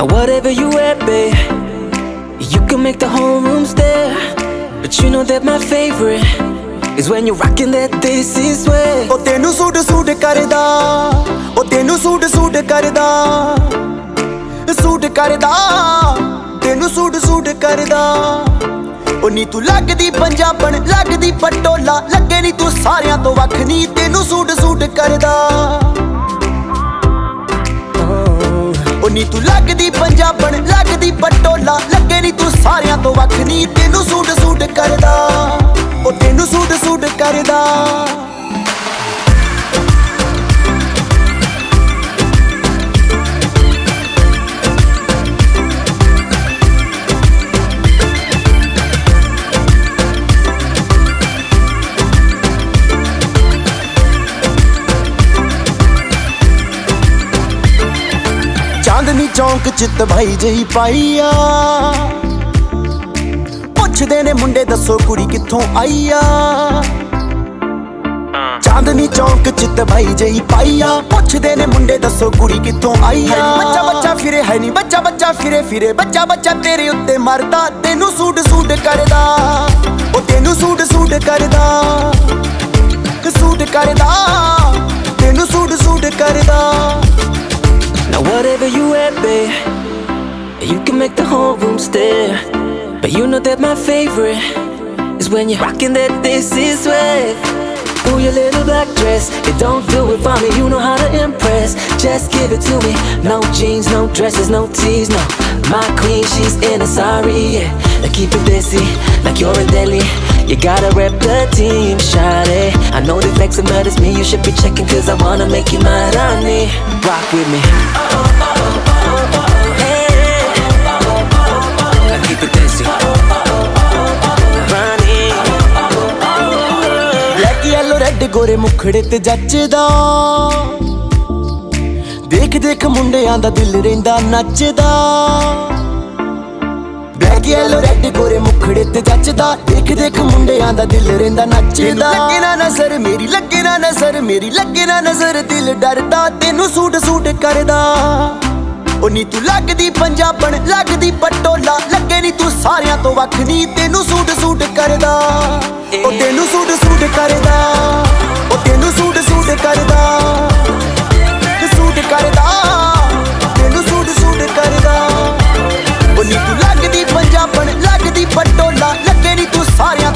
Now whatever you wear, babe, you can make the whole room stare. But you know that my favorite is when you're rocking that this is way. ਉਹ ਤੈਨੂੰ suit suit ਕਰਦਾ ਉਹ ਤੈਨੂੰ suit suit ਕਰਦਾ suit ਕਰਦਾ ਤੈਨੂੰ suit suit ਕਰਦਾ ਉਹ ਨੀ ਤੂੰ ਲੱਗਦੀ ਪੰਜਾਬਣ ਲੱਗਦੀ ਪਟੋਲਾ ਲੱਗੇ ਨੀ ਤੂੰ ਸਾਰਿਆਂ ਤੋਂ ਵੱਖ ਨੀ ਤੈਨੂੰ ਸੂਟ ਸੂਟ ਕਰਦਾ ਤੂੰ ਲੱਗਦੀ ਪੰਜਾਬਣ, ਲੱਗਦੀ ਪਟੋਲਾ। ਲੱਗੇ ਨੀ ਤੂੰ ਸਾਰਿਆਂ ਤੋਂ ਵੱਖ ਨੀ, ਤੈਨੂੰ ਸੂਟ ਸੂਟ ਕਰਦਾ। ਉਹ ਤੈਨੂੰ ਸੂਟ ਸੂਟ ਕਰਦਾ। ਚੌਂਕ ਚਿੱਤ ਭਾਈ ਜਈ ਪਾਈਆ ਪੁੱਛਦੇ ਨੇ ਮੁੰਡੇ ਦੱਸੋ ਕੁੜੀ ਕਿੱਥੋਂ ਆਈ ਆ? ਚਾਂਦਨੀ ਚੌਂਕ ਚਿੱਤ ਭਾਈ ਜਈ ਪਾਈਆ ਪੁੱਛਦੇ ਨੇ ਮੁੰਡੇ ਦੱਸੋ ਕੁੜੀ ਕਿੱਥੋਂ ਆਈ ਆ? ਬੱਚਾ ਬੱਚਾ ਫਿਰੇ ਹੈ ਨਹੀਂ ਬੱਚਾ ਬੱਚਾ ਫਿਰੇ ਫਿਰੇ। ਬੱਚਾ ਬੱਚਾ ਤੇਰੇ ਉੱਤੇ ਮਰਦਾ। ਤੈਨੂੰ ਸੂਟ ਸੂਟ ਕਰਦਾ you can make the whole room stare. But you know that my favorite is when you're rocking that this is way. Ooh, your little black dress, it don't do it for me. You know how to impress. Just give it to me. No jeans, no dresses, no tees, no. My queen, she's in a sorry, yeah. Keep it busy, like you're in Delhi. You gotta rep the team, shawty. I know the flexing, it's me. You should be checking, cause I wanna make you my honey. Rock with me. Now red ਗੋਰੇ ਮੁਖੜੇ ਤੇ ਜੱਚਦਾ। ਦੇਖ ਦੇਖ ਮੁੰਡਿਆਂ ਦਾ ਦਿਲ ਰਹਿੰਦਾ ਨੱਚਦਾ। ਬਲੈਕ ਯੈਲੋ ਰੈੱਡ ਗੋਰੇ ਮੁਖੜੇ ਤੇ ਜੱਚਦਾ। ਦੇਖ ਦੇਖ ਮੁੰਡਿਆਂ ਦਾ ਦਿਲ ਰਹਿੰਦਾ ਨੱਚਦਾ। ਲੱਗੇ ਨਾ ਨਜ਼ਰ ਮੇਰੀ ਲੱਗੇ ਨਾ ਨਜ਼ਰ ਮੇਰੀ ਲੱਗੇ ਨਾ ਨਜ਼ਰ ਦਿਲ ਡਰਦਾ। ਤੈਨੂੰ ਸੂਟ ਸੂਟ ਕਰਦਾ। ਉਹ ਨੀ ਤੂੰ ਲੱਗਦੀ ਪੰਜਾਬਣ ਲੱਗਦੀ ਪਟੋਲਾ। ਲੱਗੇ ਨੀ ਤੂੰ ਸਾਰਿਆਂ ਤੋਂ ਵੱਖ ਨੀ। ਤੈਨੂੰ ਸੂਟ ਸੂਟ ਕਰਦਾ। ਉਹ ਤੈਨੂੰ ਕਰਦਾ ਉਹ ਨੀ ਲੱਗੇ ਨੀ ਤੂੰ ਸਾਰਿਆਂ